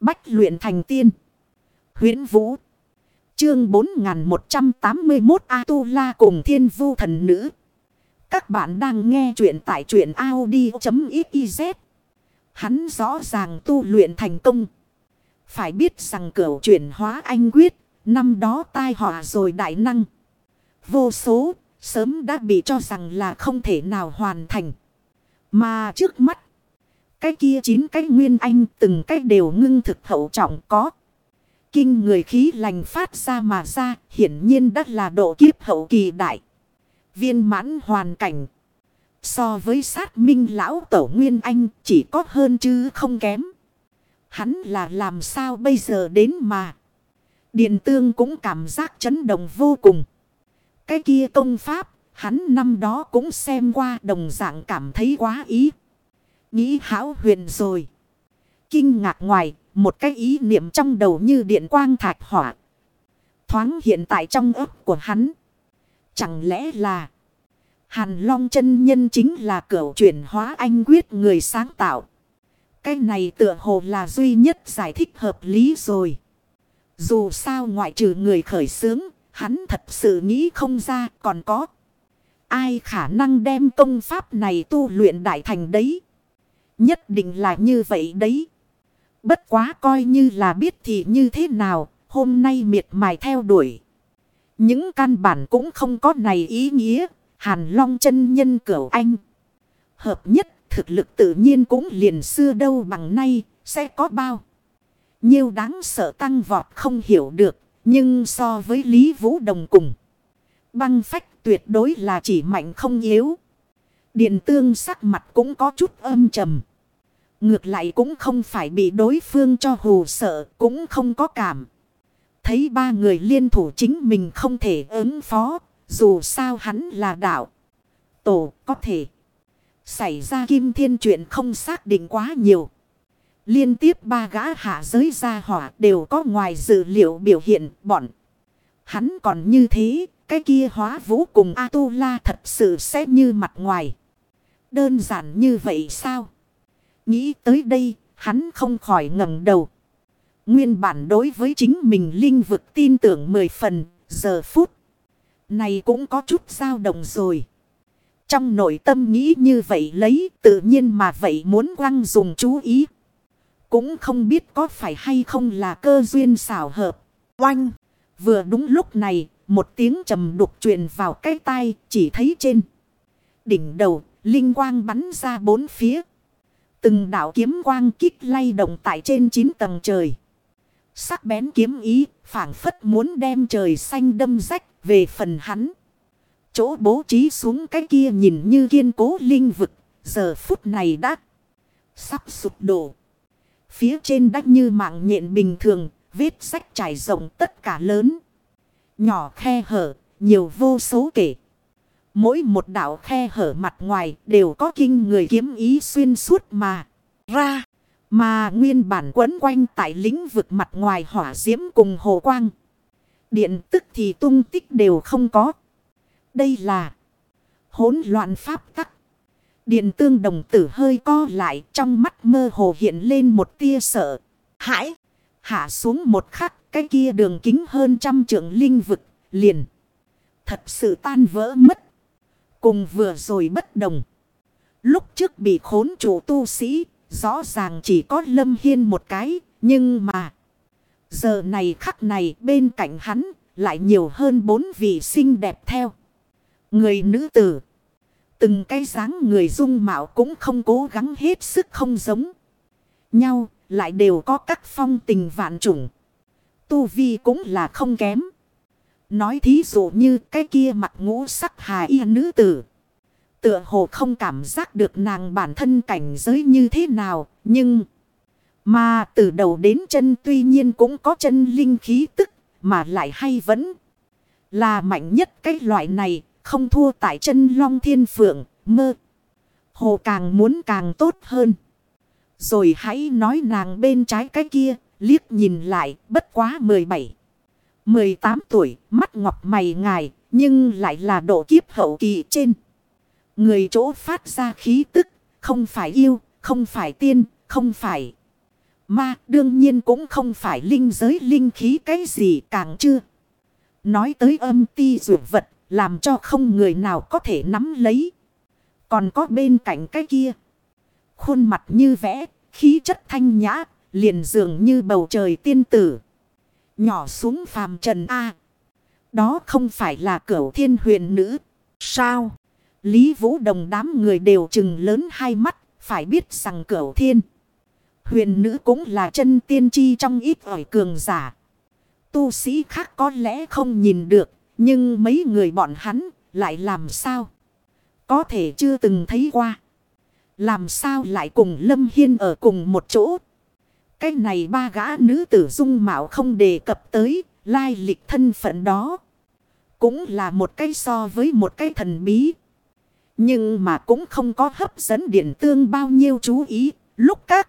Bách luyện thành tiên. huyễn Vũ. Chương 4181 A-tu-la cùng thiên vu thần nữ. Các bạn đang nghe truyện tại truyện Audi.xyz. Hắn rõ ràng tu luyện thành công. Phải biết rằng cửa chuyển hóa anh quyết. Năm đó tai họa rồi đại năng. Vô số, sớm đã bị cho rằng là không thể nào hoàn thành. Mà trước mắt. Cái kia chín cái nguyên anh từng cái đều ngưng thực hậu trọng có. Kinh người khí lành phát ra mà ra hiển nhiên đất là độ kiếp hậu kỳ đại. Viên mãn hoàn cảnh. So với sát minh lão tổ nguyên anh chỉ có hơn chứ không kém. Hắn là làm sao bây giờ đến mà. Điện tương cũng cảm giác chấn động vô cùng. Cái kia công pháp, hắn năm đó cũng xem qua đồng dạng cảm thấy quá ý. Nghĩ hảo huyền rồi. Kinh ngạc ngoài, một cái ý niệm trong đầu như điện quang thạch hỏa. Thoáng hiện tại trong ấp của hắn. Chẳng lẽ là... Hàn Long chân nhân chính là cửu chuyển hóa anh quyết người sáng tạo. Cái này tựa hồ là duy nhất giải thích hợp lý rồi. Dù sao ngoại trừ người khởi sướng hắn thật sự nghĩ không ra còn có. Ai khả năng đem công pháp này tu luyện đại thành đấy. Nhất định là như vậy đấy. Bất quá coi như là biết thì như thế nào, hôm nay miệt mài theo đuổi. Những căn bản cũng không có này ý nghĩa, hàn long chân nhân cửu anh. Hợp nhất thực lực tự nhiên cũng liền xưa đâu bằng nay, sẽ có bao. Nhiêu đáng sợ tăng vọt không hiểu được, nhưng so với Lý Vũ Đồng cùng. Băng phách tuyệt đối là chỉ mạnh không yếu. Điện tương sắc mặt cũng có chút âm trầm. Ngược lại cũng không phải bị đối phương cho hù sợ, cũng không có cảm. Thấy ba người liên thủ chính mình không thể ứng phó, dù sao hắn là đạo. Tổ có thể. Xảy ra kim thiên chuyện không xác định quá nhiều. Liên tiếp ba gã hạ giới gia hỏa đều có ngoài dự liệu biểu hiện bọn. Hắn còn như thế, cái kia hóa vũ cùng A-tu-la thật sự sẽ như mặt ngoài. Đơn giản như vậy sao? Nghĩ tới đây, hắn không khỏi ngẩng đầu. Nguyên bản đối với chính mình linh vực tin tưởng mười phần, giờ phút. Này cũng có chút dao động rồi. Trong nội tâm nghĩ như vậy lấy tự nhiên mà vậy muốn quăng dùng chú ý. Cũng không biết có phải hay không là cơ duyên xảo hợp. Oanh! Vừa đúng lúc này, một tiếng trầm đục truyền vào cái tai, chỉ thấy trên. Đỉnh đầu, linh quang bắn ra bốn phía. Từng đạo kiếm quang kích lay động tại trên chín tầng trời. Sắc bén kiếm ý, phảng phất muốn đem trời xanh đâm rách về phần hắn. Chỗ bố trí xuống cái kia nhìn như kiên cố linh vực, giờ phút này đã sắp sụp đổ. Phía trên đách như mạng nhện bình thường, vết sách trải rộng tất cả lớn. Nhỏ khe hở, nhiều vô số kể. Mỗi một đảo khe hở mặt ngoài đều có kinh người kiếm ý xuyên suốt mà ra. Mà nguyên bản quấn quanh tại lĩnh vực mặt ngoài hỏa diễm cùng hồ quang. Điện tức thì tung tích đều không có. Đây là hỗn loạn pháp tắc. Điện tương đồng tử hơi co lại trong mắt mơ hồ hiện lên một tia sợ. Hãi! Hạ xuống một khắc, cái kia đường kính hơn trăm trượng linh vực liền. Thật sự tan vỡ mất. Cùng vừa rồi bất đồng. Lúc trước bị khốn chủ tu sĩ, rõ ràng chỉ có lâm hiên một cái. Nhưng mà giờ này khắc này bên cạnh hắn lại nhiều hơn bốn vị xinh đẹp theo. Người nữ tử. Từng cái dáng người dung mạo cũng không cố gắng hết sức không giống. Nhau lại đều có các phong tình vạn trùng. Tu vi cũng là không kém. Nói thí dụ như cái kia mặt ngũ sắc hà y nữ tử. Tựa hồ không cảm giác được nàng bản thân cảnh giới như thế nào. Nhưng mà từ đầu đến chân tuy nhiên cũng có chân linh khí tức. Mà lại hay vẫn là mạnh nhất cái loại này không thua tại chân long thiên phượng, mơ. Hồ càng muốn càng tốt hơn. Rồi hãy nói nàng bên trái cái kia, liếc nhìn lại, bất quá 17. 18 tuổi, mắt ngọc mày ngài, nhưng lại là độ kiếp hậu kỳ trên. Người chỗ phát ra khí tức, không phải yêu, không phải tiên, không phải. ma đương nhiên cũng không phải linh giới linh khí cái gì càng chưa. Nói tới âm ti dụ vật làm cho không người nào có thể nắm lấy. Còn có bên cạnh cái kia. Khuôn mặt như vẽ, khí chất thanh nhã, liền dường như bầu trời tiên tử. Nhỏ xuống phàm trần A. Đó không phải là cửu thiên huyền nữ. Sao? Lý Vũ Đồng đám người đều chừng lớn hai mắt, phải biết rằng cửu thiên. Huyền nữ cũng là chân tiên tri trong ít ỏi cường giả. Tu sĩ khác có lẽ không nhìn được, nhưng mấy người bọn hắn lại làm sao? Có thể chưa từng thấy qua. Làm sao lại cùng Lâm Hiên ở cùng một chỗ? Cái này ba gã nữ tử dung mạo không đề cập tới, lai lịch thân phận đó. Cũng là một cái so với một cái thần bí. Nhưng mà cũng không có hấp dẫn điện tương bao nhiêu chú ý. Lúc các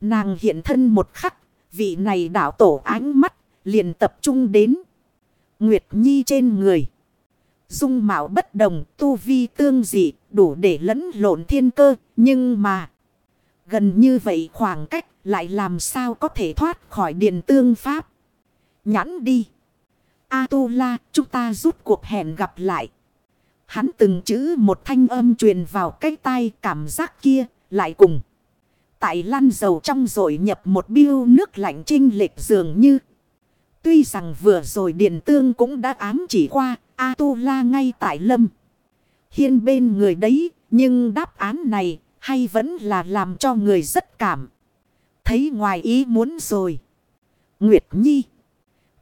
nàng hiện thân một khắc, vị này đảo tổ ánh mắt liền tập trung đến. Nguyệt Nhi trên người. Dung mạo bất đồng, tu vi tương dị, đủ để lẫn lộn thiên cơ, nhưng mà... Gần như vậy khoảng cách lại làm sao có thể thoát khỏi điện tương pháp. Nhãn đi. A-tu-la, chúng ta rút cuộc hẹn gặp lại. Hắn từng chữ một thanh âm truyền vào cái tai cảm giác kia, lại cùng. Tại lăn dầu trong rồi nhập một biêu nước lạnh trinh lệch dường như. Tuy rằng vừa rồi Điện Tương cũng đã ám chỉ qua A-tu-la ngay tại lâm. Hiên bên người đấy, nhưng đáp án này hay vẫn là làm cho người rất cảm. Thấy ngoài ý muốn rồi. Nguyệt Nhi.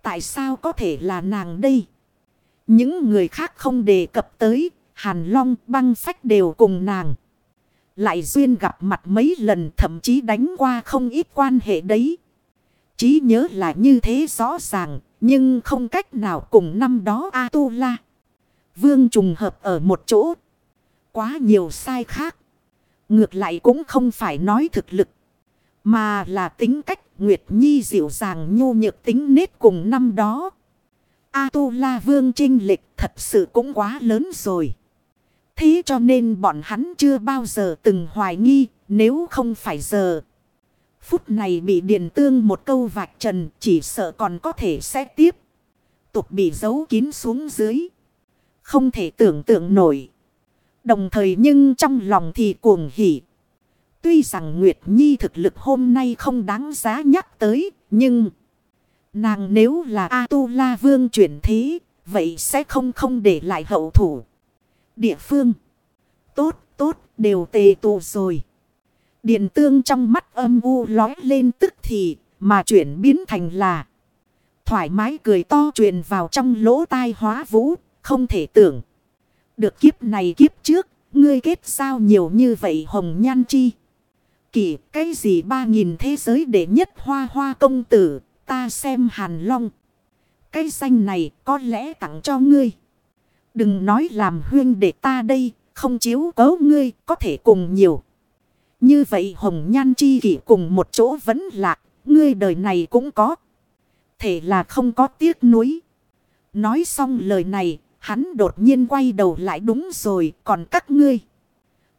Tại sao có thể là nàng đây? Những người khác không đề cập tới. Hàn Long, băng phách đều cùng nàng. Lại duyên gặp mặt mấy lần, thậm chí đánh qua không ít quan hệ đấy. Chí nhớ là như thế rõ ràng. Nhưng không cách nào cùng năm đó A-tu-la. Vương trùng hợp ở một chỗ. Quá nhiều sai khác. Ngược lại cũng không phải nói thực lực. Mà là tính cách Nguyệt Nhi dịu dàng nhu nhược tính nết cùng năm đó. A-tu-la vương trinh lịch thật sự cũng quá lớn rồi. Thế cho nên bọn hắn chưa bao giờ từng hoài nghi nếu không phải giờ. Phút này bị điện tương một câu vạch trần chỉ sợ còn có thể sẽ tiếp. Tục bị giấu kín xuống dưới. Không thể tưởng tượng nổi. Đồng thời nhưng trong lòng thì cuồng hỉ. Tuy rằng Nguyệt Nhi thực lực hôm nay không đáng giá nhắc tới, nhưng... Nàng nếu là A-tu-la vương chuyển thế, vậy sẽ không không để lại hậu thủ. Địa phương. Tốt, tốt, đều tề tụ rồi. Điện tương trong mắt âm u lói lên tức thì, mà chuyển biến thành là... Thoải mái cười to truyền vào trong lỗ tai hóa vũ, không thể tưởng. Được kiếp này kiếp trước, ngươi kết sao nhiều như vậy hồng nhan chi. Kỳ, cái gì ba nghìn thế giới để nhất hoa hoa công tử, ta xem hàn long. Cái danh này có lẽ tặng cho ngươi. Đừng nói làm huyên để ta đây, không chiếu cấu ngươi, có thể cùng nhiều. Như vậy hồng nhan chi kỷ cùng một chỗ vẫn lạc, ngươi đời này cũng có. Thể là không có tiếc nuối. Nói xong lời này, Hắn đột nhiên quay đầu lại đúng rồi, còn các ngươi.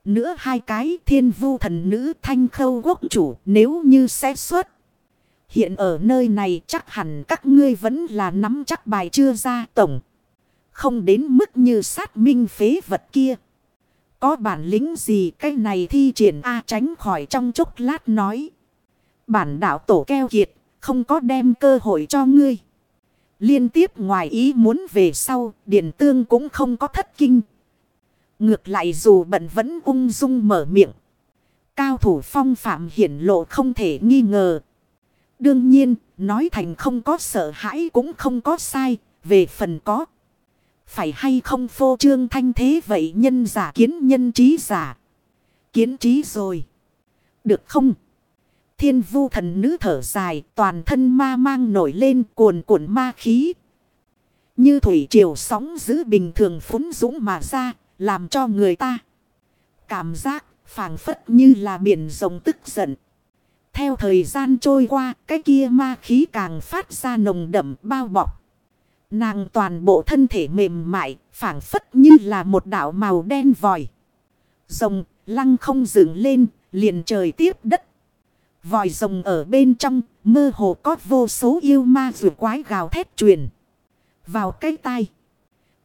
Nữa hai cái thiên vu thần nữ thanh khâu quốc chủ nếu như sẽ xuất. Hiện ở nơi này chắc hẳn các ngươi vẫn là nắm chắc bài chưa ra tổng. Không đến mức như sát minh phế vật kia. Có bản lĩnh gì cái này thi triển A tránh khỏi trong chốc lát nói. Bản đạo tổ keo kiệt, không có đem cơ hội cho ngươi. Liên tiếp ngoài ý muốn về sau, Điền Tương cũng không có thất kinh. Ngược lại dù bận vẫn ung dung mở miệng. Cao thủ phong phạm hiển lộ không thể nghi ngờ. Đương nhiên, nói thành không có sợ hãi cũng không có sai, về phần có. Phải hay không phô trương thanh thế vậy nhân giả kiến nhân trí giả. Kiến trí rồi. Được không? Thiên vu thần nữ thở dài, toàn thân ma mang nổi lên cuồn cuộn ma khí. Như thủy triều sóng giữ bình thường phúng dũng mà ra, làm cho người ta cảm giác phảng phất như là biển rồng tức giận. Theo thời gian trôi qua, cái kia ma khí càng phát ra nồng đậm bao bọc. Nàng toàn bộ thân thể mềm mại, phảng phất như là một đảo màu đen vòi. Rồng lăng không dựng lên, liền trời tiếp đất Vòi rồng ở bên trong, mơ hồ có vô số yêu ma rùa quái gào thét truyền. Vào cái tai.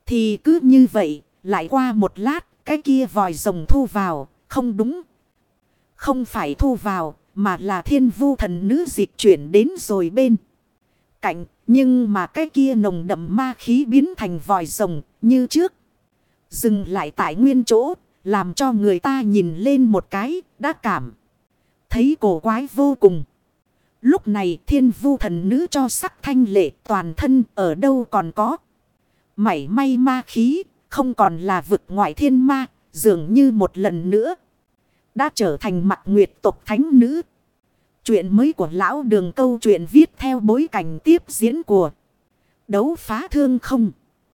Thì cứ như vậy, lại qua một lát, cái kia vòi rồng thu vào, không đúng. Không phải thu vào, mà là thiên vu thần nữ dịch chuyển đến rồi bên. Cạnh, nhưng mà cái kia nồng đậm ma khí biến thành vòi rồng, như trước. Dừng lại tại nguyên chỗ, làm cho người ta nhìn lên một cái, đã cảm. Thấy cổ quái vô cùng. Lúc này thiên vu thần nữ cho sắc thanh lệ toàn thân ở đâu còn có. Mảy may ma khí, không còn là vực ngoại thiên ma, dường như một lần nữa. Đã trở thành mặt nguyệt tộc thánh nữ. Chuyện mới của lão đường câu chuyện viết theo bối cảnh tiếp diễn của đấu phá thương không.